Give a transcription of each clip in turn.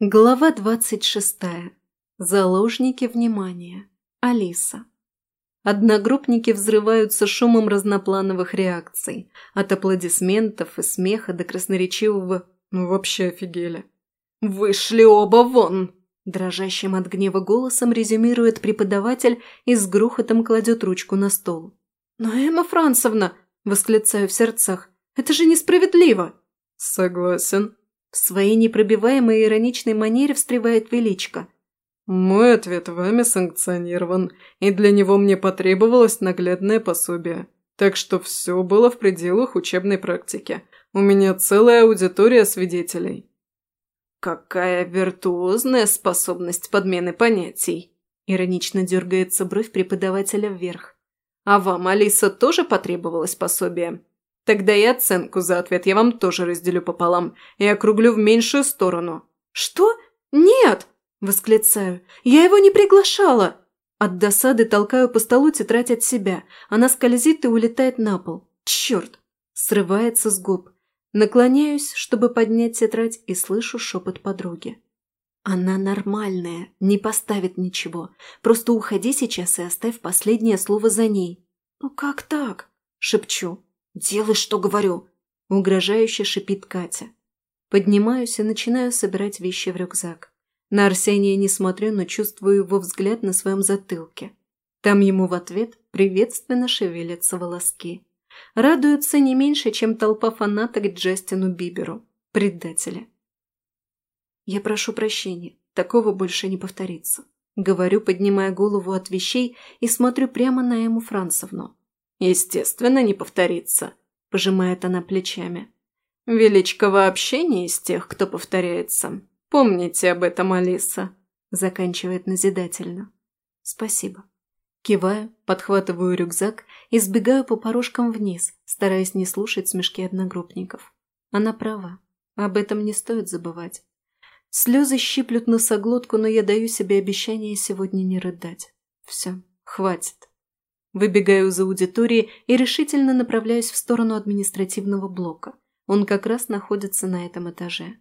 Глава двадцать шестая. Заложники внимания. Алиса. Одногруппники взрываются шумом разноплановых реакций. От аплодисментов и смеха до красноречивого «ну вообще офигели». «Вышли оба вон!» Дрожащим от гнева голосом резюмирует преподаватель и с грохотом кладет ручку на стол. «Но, Эмма Францевна!» – восклицаю в сердцах. «Это же несправедливо!» «Согласен», в своей непробиваемой ироничной манере встревает Величко. «Мой ответ вами санкционирован, и для него мне потребовалось наглядное пособие. Так что все было в пределах учебной практики. У меня целая аудитория свидетелей». «Какая виртуозная способность подмены понятий!» Иронично дергается бровь преподавателя вверх. «А вам, Алиса, тоже потребовалось пособие?» Тогда и оценку за ответ я вам тоже разделю пополам и округлю в меньшую сторону». «Что? Нет!» – восклицаю. «Я его не приглашала!» От досады толкаю по столу тетрадь от себя. Она скользит и улетает на пол. Черт! Срывается с губ. Наклоняюсь, чтобы поднять тетрадь, и слышу шепот подруги. Она нормальная, не поставит ничего. Просто уходи сейчас и оставь последнее слово за ней. «Ну как так?» – шепчу. «Делай, что говорю!» – угрожающе шипит Катя. Поднимаюсь и начинаю собирать вещи в рюкзак. На Арсения не смотрю, но чувствую его взгляд на своем затылке. Там ему в ответ приветственно шевелятся волоски. Радуются не меньше, чем толпа фанаток Джастину Биберу, предателя. Я прошу прощения, такого больше не повторится. Говорю, поднимая голову от вещей и смотрю прямо на Эму Францевну. «Естественно, не повторится», – пожимает она плечами. «Величко вообще не из тех, кто повторяется. Помните об этом, Алиса», – заканчивает назидательно. «Спасибо». Киваю, подхватываю рюкзак и сбегаю по порожкам вниз, стараясь не слушать смешки одногруппников. Она права. Об этом не стоит забывать. Слезы щиплют носоглотку, но я даю себе обещание сегодня не рыдать. Все, хватит. Выбегаю из аудитории и решительно направляюсь в сторону административного блока. Он как раз находится на этом этаже.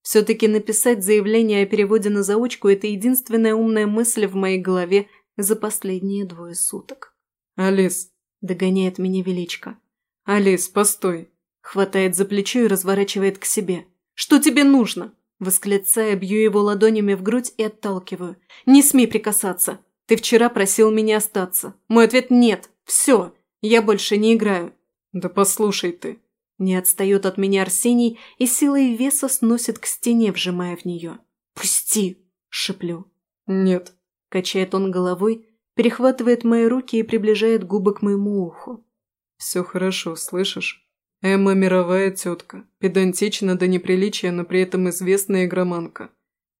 Все-таки написать заявление о переводе на заочку – это единственная умная мысль в моей голове за последние двое суток. «Алис!» – догоняет меня Величко. «Алис, постой!» – хватает за плечо и разворачивает к себе. «Что тебе нужно?» – восклицая, бью его ладонями в грудь и отталкиваю. «Не смей прикасаться! Ты вчера просил меня остаться. Мой ответ – нет. Все. Я больше не играю. Да послушай ты. Не отстает от меня Арсений и силой веса сносит к стене, вжимая в нее. «Пусти!» – шиплю. «Нет». Качает он головой, перехватывает мои руки и приближает губы к моему уху. «Все хорошо, слышишь? Эмма мировая тетка, педантична до неприличия, но при этом известная игроманка.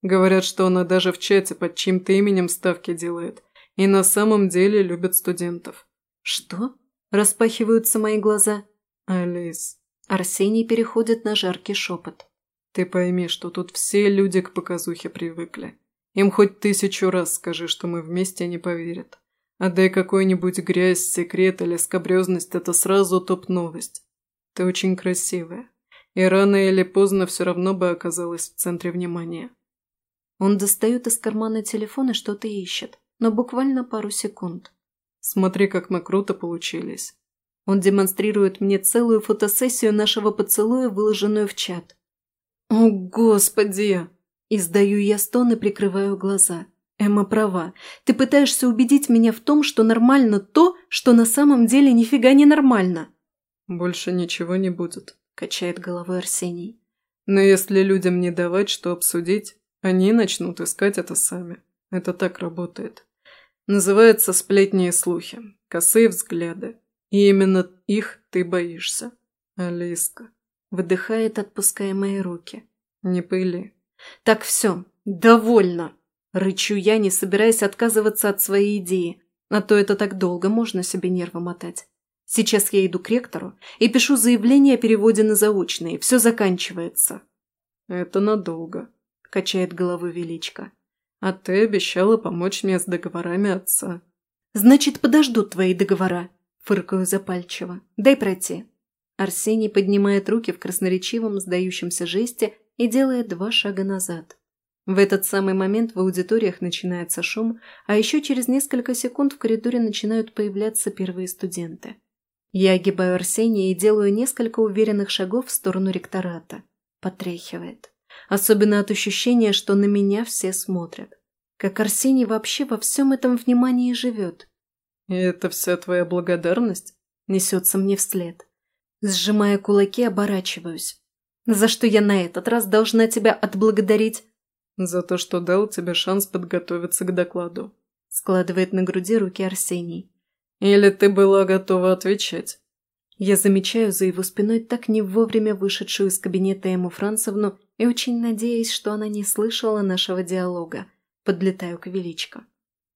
Говорят, что она даже в чате под чьим-то именем ставки делает. И на самом деле любит студентов. Что? Распахиваются мои глаза. Алис. Арсений переходит на жаркий шепот. Ты пойми, что тут все люди к показухе привыкли. Им хоть тысячу раз скажи, что мы вместе, не поверят. А дай какой-нибудь грязь, секрет или скобрезность – это сразу топ-новость. Ты очень красивая. И рано или поздно все равно бы оказалась в центре внимания. Он достает из кармана телефон и что-то ищет, но буквально пару секунд. «Смотри, как мы круто получились». Он демонстрирует мне целую фотосессию нашего поцелуя, выложенную в чат. «О, Господи!» Издаю я стон и прикрываю глаза. Эмма права. Ты пытаешься убедить меня в том, что нормально то, что на самом деле нифига не нормально. «Больше ничего не будет», – качает головой Арсений. «Но если людям не давать, что обсудить, они начнут искать это сами. Это так работает. Называется сплетни и слухи, косые взгляды. И именно их ты боишься. Алиска. Выдыхает, отпуская мои руки. Не пыли. Так все, довольно. Рычу я, не собираясь отказываться от своей идеи. А то это так долго можно себе нервы мотать. Сейчас я иду к ректору и пишу заявление о переводе на заочные. Все заканчивается. Это надолго. – качает головой Величко. «А ты обещала помочь мне с договорами отца». «Значит, подождут твои договора», – фыркаю запальчиво. «Дай пройти». Арсений поднимает руки в красноречивом, сдающемся жесте и делает два шага назад. В этот самый момент в аудиториях начинается шум, а еще через несколько секунд в коридоре начинают появляться первые студенты. Я огибаю Арсения и делаю несколько уверенных шагов в сторону ректората. Потряхивает. Особенно от ощущения, что на меня все смотрят. Как Арсений вообще во всем этом внимании живет. «И это вся твоя благодарность?» Несется мне вслед. Сжимая кулаки, оборачиваюсь. «За что я на этот раз должна тебя отблагодарить?» «За то, что дал тебе шанс подготовиться к докладу», складывает на груди руки Арсений. «Или ты была готова отвечать?» Я замечаю за его спиной так не вовремя вышедшую из кабинета Эму Францевну и очень надеюсь, что она не слышала нашего диалога. Подлетаю к Величко.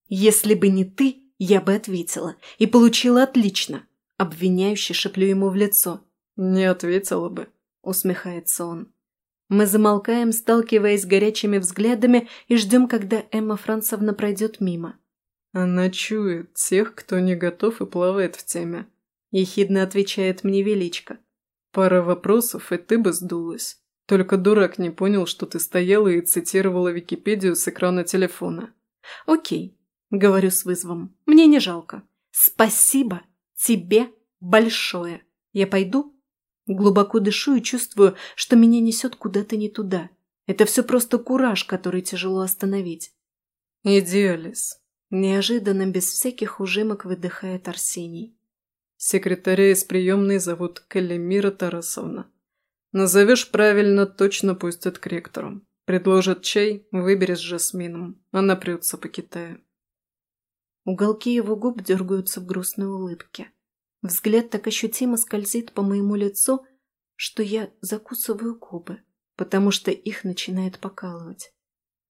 «Если бы не ты, я бы ответила. И получила отлично!» Обвиняюще шеплю ему в лицо. «Не ответила бы», — усмехается он. Мы замолкаем, сталкиваясь горячими взглядами и ждем, когда Эмма Францевна пройдет мимо. «Она чует тех, кто не готов и плавает в теме», ехидно отвечает мне Величко. «Пара вопросов, и ты бы сдулась. Только дурак не понял, что ты стояла и цитировала Википедию с экрана телефона». «Окей», — говорю с вызовом. «Мне не жалко. Спасибо тебе большое. Я пойду?» Глубоко дышу и чувствую, что меня несет куда-то не туда. Это все просто кураж, который тяжело остановить. «Иди, Алис». Неожиданно, без всяких ужимок, выдыхает Арсений. Секретаря из приемной зовут Калимира Тарасовна. Назовешь правильно, точно пустят к ректору. Предложат чай, выбери с жасмином. Она прется по Китаю. Уголки его губ дергаются в грустной улыбке. Взгляд так ощутимо скользит по моему лицу, что я закусываю губы, потому что их начинает покалывать.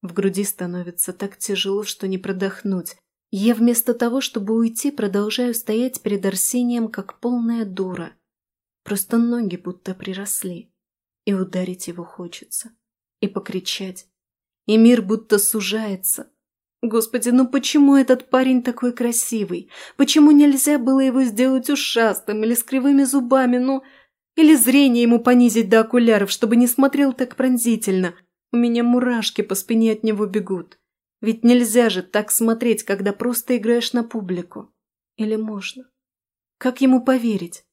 В груди становится так тяжело, что не продохнуть, я вместо того, чтобы уйти, продолжаю стоять перед Арсением, как полная дура. Просто ноги будто приросли. И ударить его хочется. И покричать. И мир будто сужается. Господи, ну почему этот парень такой красивый? Почему нельзя было его сделать ушастым или с кривыми зубами, ну... Или зрение ему понизить до окуляров, чтобы не смотрел так пронзительно? У меня мурашки по спине от него бегут. Ведь нельзя же так смотреть, когда просто играешь на публику. Или можно? Как ему поверить?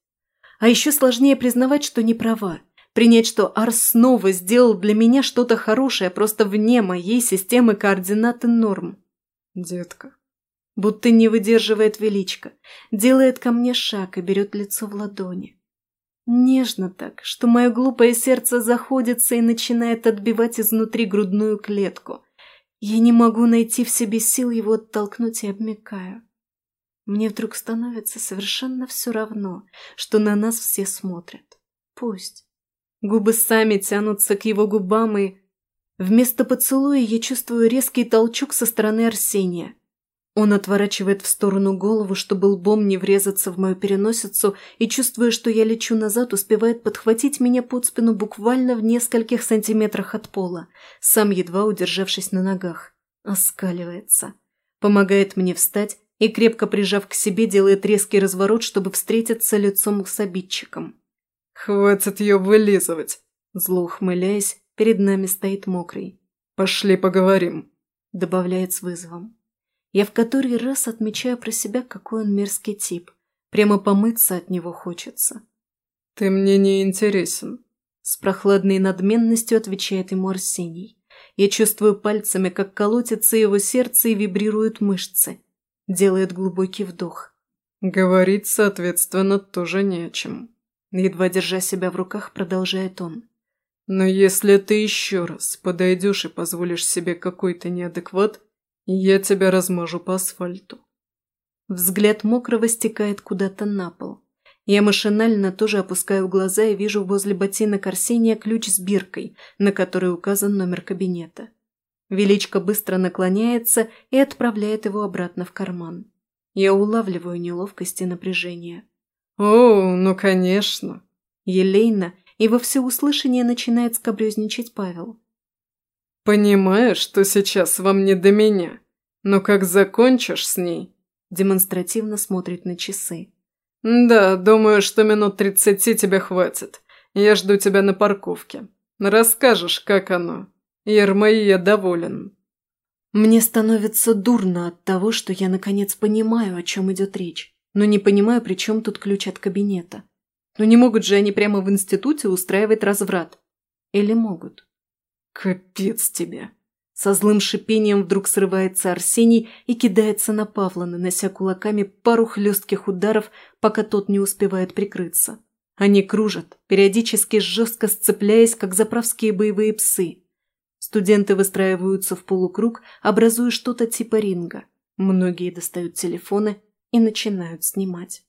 А еще сложнее признавать, что не права. Принять, что Арс снова сделал для меня что-то хорошее просто вне моей системы координат и норм. Детка. Будто не выдерживает величко. Делает ко мне шаг и берет лицо в ладони. Нежно так, что мое глупое сердце заходится и начинает отбивать изнутри грудную клетку – я не могу найти в себе сил его оттолкнуть и обмекаю. Мне вдруг становится совершенно все равно, что на нас все смотрят. Пусть. Губы сами тянутся к его губам, и... Вместо поцелуя я чувствую резкий толчок со стороны Арсения. Он отворачивает в сторону голову, чтобы лбом не врезаться в мою переносицу, и, чувствуя, что я лечу назад, успевает подхватить меня под спину буквально в нескольких сантиметрах от пола, сам едва удержавшись на ногах. Оскаливается. Помогает мне встать и, крепко прижав к себе, делает резкий разворот, чтобы встретиться лицом с обидчиком. «Хватит ее вылизывать!» Зло ухмыляясь, перед нами стоит мокрый. «Пошли поговорим», — добавляет с вызовом. Я в который раз отмечаю про себя, какой он мерзкий тип. Прямо помыться от него хочется. «Ты мне не интересен», – с прохладной надменностью отвечает ему Арсений. Я чувствую пальцами, как колотится его сердце и вибрируют мышцы. Делает глубокий вдох. «Говорить, соответственно, тоже не о чем», – едва держа себя в руках, продолжает он. «Но если ты еще раз подойдешь и позволишь себе какой-то неадекват, я тебя размажу по асфальту. Взгляд мокрого стекает куда-то на пол. Я машинально тоже опускаю глаза и вижу возле ботинок Арсения ключ с биркой, на которой указан номер кабинета. Величко быстро наклоняется и отправляет его обратно в карман. Я улавливаю неловкость и напряжение. «О, ну конечно!» Елейно и во всеуслышание начинает скобрезничать Павел. «Понимаешь, что сейчас вам не до меня, но как закончишь с ней...» Демонстративно смотрит на часы. «Да, думаю, что минут тридцати тебе хватит. Я жду тебя на парковке. Расскажешь, как оно. Ермоия доволен. Мне становится дурно от того, что я наконец понимаю, о чем идет речь, но не понимаю, при чем тут ключ от кабинета. Но не могут же они прямо в институте устраивать разврат. Или могут? Капец тебе. Со злым шипением вдруг срывается Арсений и кидается на Павла, нанося кулаками пару хлестких ударов, пока тот не успевает прикрыться. Они кружат, периодически жестко сцепляясь, как заправские боевые псы. Студенты выстраиваются в полукруг, образуя что-то типа ринга. Многие достают телефоны и начинают снимать.